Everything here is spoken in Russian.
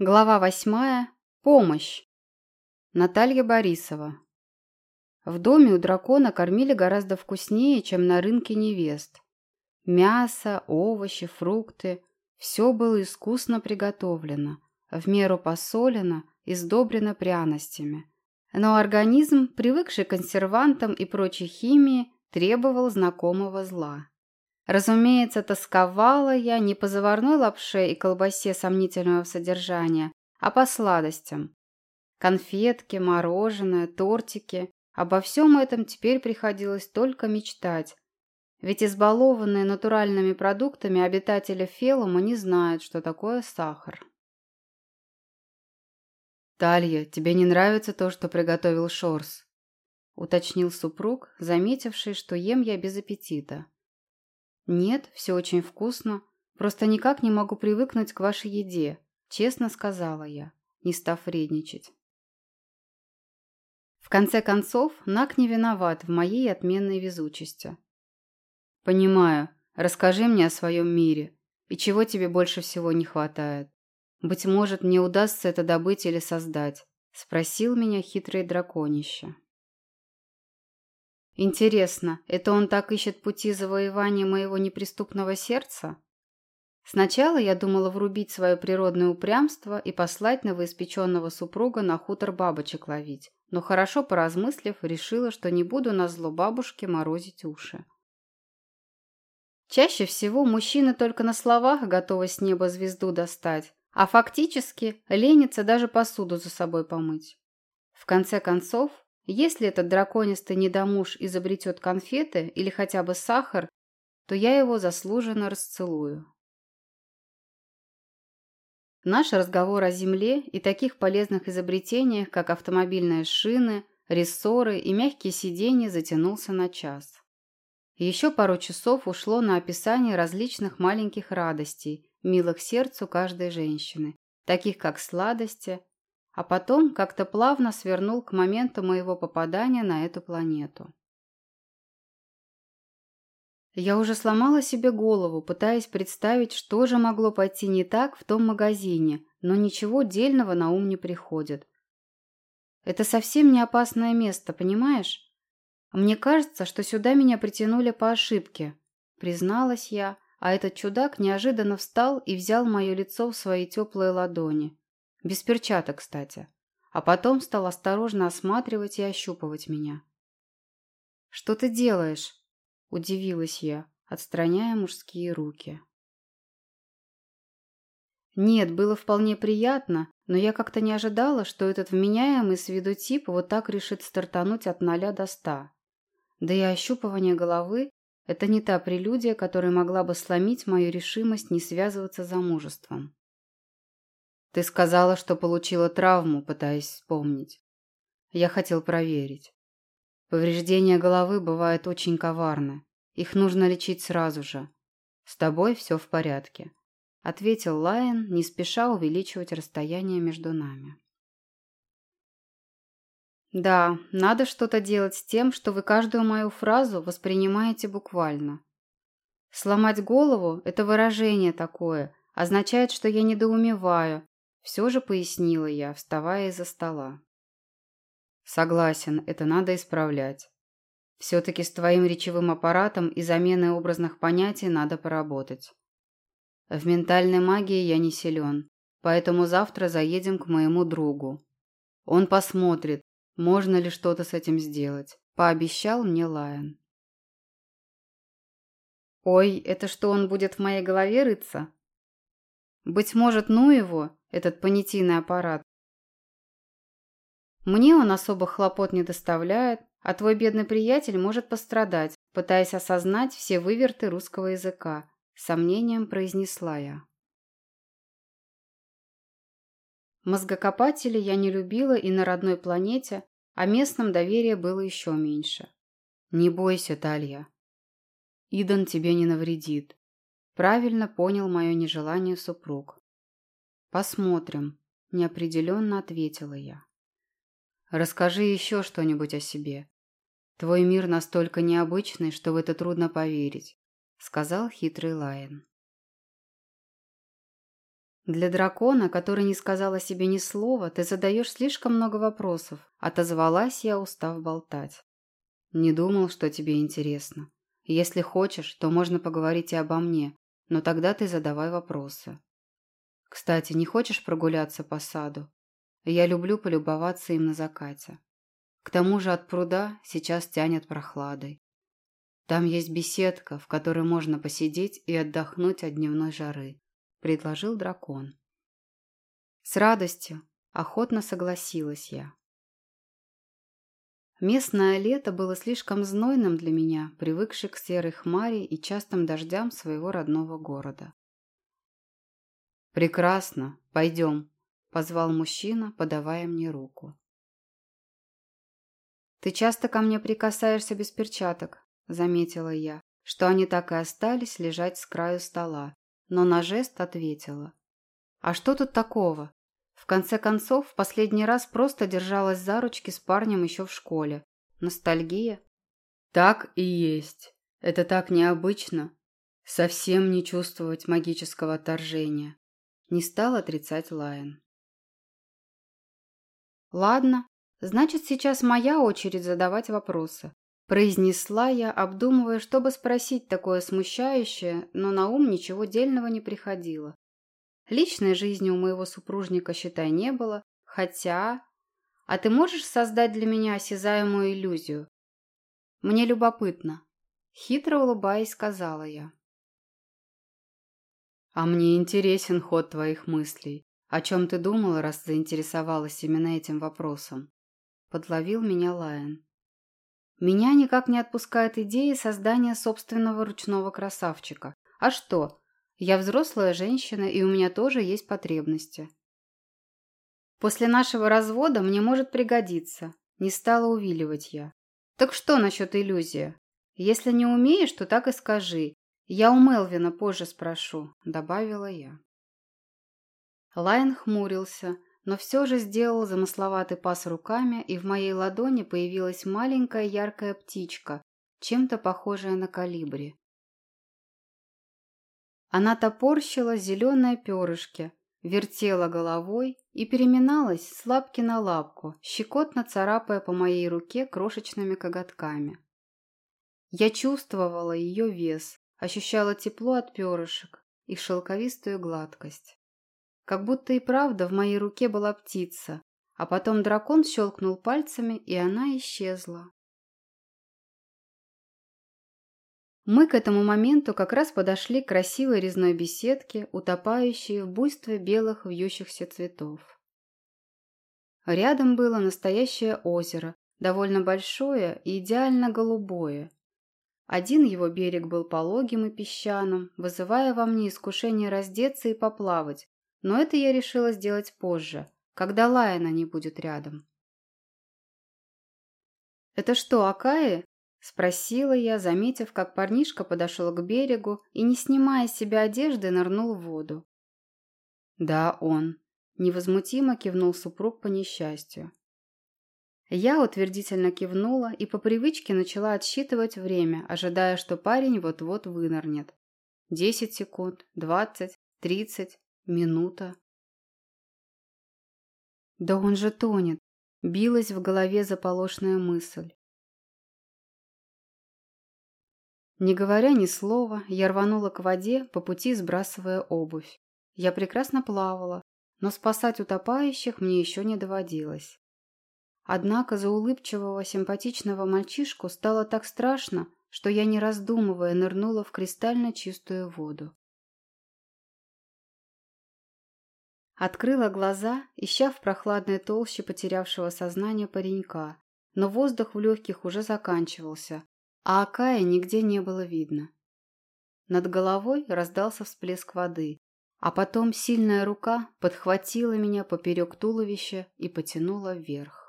Глава восьмая. Помощь. Наталья Борисова. В доме у дракона кормили гораздо вкуснее, чем на рынке невест. Мясо, овощи, фрукты – все было искусно приготовлено, в меру посолено и сдобрено пряностями. Но организм, привыкший к консервантам и прочей химии, требовал знакомого зла. Разумеется, тосковала я не по заварной лапше и колбасе сомнительного содержания, а по сладостям. Конфетки, мороженое, тортики. Обо всем этом теперь приходилось только мечтать. Ведь избалованные натуральными продуктами обитатели Фелума не знают, что такое сахар. «Талья, тебе не нравится то, что приготовил Шорс?» – уточнил супруг, заметивший, что ем я без аппетита. «Нет, все очень вкусно. Просто никак не могу привыкнуть к вашей еде», – честно сказала я, не став вредничать. В конце концов, Нак не виноват в моей отменной везучести. «Понимаю. Расскажи мне о своем мире. И чего тебе больше всего не хватает? Быть может, мне удастся это добыть или создать?» – спросил меня хитрый драконище. Интересно, это он так ищет пути завоевания моего неприступного сердца? Сначала я думала врубить свое природное упрямство и послать новоиспеченного супруга на хутор бабочек ловить, но хорошо поразмыслив, решила, что не буду на зло бабушке морозить уши. Чаще всего мужчины только на словах готовы с неба звезду достать, а фактически ленятся даже посуду за собой помыть. В конце концов, если этот драконистый недомуж изобретет конфеты или хотя бы сахар, то я его заслуженно расцелую. Наш разговор о Земле и таких полезных изобретениях, как автомобильные шины, рессоры и мягкие сиденья, затянулся на час. Еще пару часов ушло на описание различных маленьких радостей, милых сердцу каждой женщины, таких как сладости, а потом как-то плавно свернул к моменту моего попадания на эту планету. Я уже сломала себе голову, пытаясь представить, что же могло пойти не так в том магазине, но ничего дельного на ум не приходит. Это совсем не опасное место, понимаешь? Мне кажется, что сюда меня притянули по ошибке, призналась я, а этот чудак неожиданно встал и взял мое лицо в свои теплые ладони. Без перчаток, кстати. А потом стал осторожно осматривать и ощупывать меня. «Что ты делаешь?» – удивилась я, отстраняя мужские руки. Нет, было вполне приятно, но я как-то не ожидала, что этот вменяемый с виду тип вот так решит стартануть от ноля до ста. Да и ощупывание головы – это не та прелюдия, которая могла бы сломить мою решимость не связываться замужеством. Ты сказала, что получила травму, пытаясь вспомнить. Я хотел проверить. Повреждения головы бывают очень коварны. Их нужно лечить сразу же. С тобой все в порядке. Ответил Лайон, не спеша увеличивать расстояние между нами. Да, надо что-то делать с тем, что вы каждую мою фразу воспринимаете буквально. Сломать голову – это выражение такое, означает, что я недоумеваю, все же пояснила я, вставая из-за стола. Согласен, это надо исправлять. Все-таки с твоим речевым аппаратом и заменой образных понятий надо поработать. В ментальной магии я не силен, поэтому завтра заедем к моему другу. Он посмотрит, можно ли что-то с этим сделать, пообещал мне Лайон. Ой, это что, он будет в моей голове рыться? Быть может, ну его, этот понятийный аппарат. Мне он особо хлопот не доставляет, а твой бедный приятель может пострадать, пытаясь осознать все выверты русского языка, сомнением произнесла я. Мозгокопателей я не любила и на родной планете, а местном доверия было еще меньше. Не бойся, Талья. Идан тебе не навредит. Правильно понял мое нежелание супруг. «Посмотрим», – неопределенно ответила я. «Расскажи еще что-нибудь о себе. Твой мир настолько необычный, что в это трудно поверить», – сказал хитрый Лайон. Для дракона, который не сказал о себе ни слова, ты задаешь слишком много вопросов. Отозвалась я, устав болтать. Не думал, что тебе интересно. Если хочешь, то можно поговорить и обо мне, но тогда ты задавай вопросы. Кстати, не хочешь прогуляться по саду? Я люблю полюбоваться им на закате. К тому же от пруда сейчас тянет прохладой. Там есть беседка, в которой можно посидеть и отдохнуть от дневной жары, предложил дракон. С радостью, охотно согласилась я. Местное лето было слишком знойным для меня, привыкшей к серой хмари и частым дождям своего родного города. «Прекрасно, пойдем», – позвал мужчина, подавая мне руку. «Ты часто ко мне прикасаешься без перчаток», – заметила я, что они так и остались лежать с краю стола, но на жест ответила. «А что тут такого? В конце концов, в последний раз просто держалась за ручки с парнем еще в школе. Ностальгия? Так и есть. Это так необычно. Совсем не чувствовать магического отторжения. Не стал отрицать Лайон. Ладно, значит, сейчас моя очередь задавать вопросы. Произнесла я, обдумывая, чтобы спросить такое смущающее, но на ум ничего дельного не приходило. Личной жизни у моего супружника, считай, не было, хотя... А ты можешь создать для меня осязаемую иллюзию? Мне любопытно. Хитро улыбаясь, сказала я. А мне интересен ход твоих мыслей. О чем ты думала, раз заинтересовалась именно этим вопросом? Подловил меня Лайон. Меня никак не отпускает идея создания собственного ручного красавчика. А что, я взрослая женщина, и у меня тоже есть потребности. После нашего развода мне может пригодиться. Не стала увиливать я. Так что насчет иллюзии? Если не умеешь, то так и скажи. Я у Мелвина позже спрошу, добавила я. Лайн хмурился, но все же сделал замысловатый пас руками, и в моей ладони появилась маленькая яркая птичка, чем-то похожая на калибри. Она топорщила зеленые перышки, вертела головой и переминалась с лапки на лапку, щекотно царапая по моей руке крошечными коготками. Я чувствовала ее вес, ощущала тепло от перышек, их шелковистую гладкость. Как будто и правда в моей руке была птица, а потом дракон щелкнул пальцами, и она исчезла. Мы к этому моменту как раз подошли к красивой резной беседке, утопающей в буйстве белых вьющихся цветов. Рядом было настоящее озеро, довольно большое и идеально голубое. Один его берег был пологим и песчаным, вызывая во мне искушение раздеться и поплавать, но это я решила сделать позже, когда Лайна не будет рядом. «Это что, Акаи?» Спросила я, заметив, как парнишка подошел к берегу и, не снимая с себя одежды, нырнул в воду. «Да, он», – невозмутимо кивнул супруг по несчастью. Я утвердительно кивнула и по привычке начала отсчитывать время, ожидая, что парень вот-вот вынырнет. Десять секунд, двадцать, тридцать, минута. «Да он же тонет!» – билась в голове заполошная мысль. Не говоря ни слова, я рванула к воде, по пути сбрасывая обувь. Я прекрасно плавала, но спасать утопающих мне еще не доводилось. Однако за улыбчивого, симпатичного мальчишку стало так страшно, что я, не раздумывая, нырнула в кристально чистую воду. Открыла глаза, ища в прохладной толще потерявшего сознание паренька, но воздух в легких уже заканчивался, а Акая нигде не было видно. Над головой раздался всплеск воды, а потом сильная рука подхватила меня поперек туловища и потянула вверх.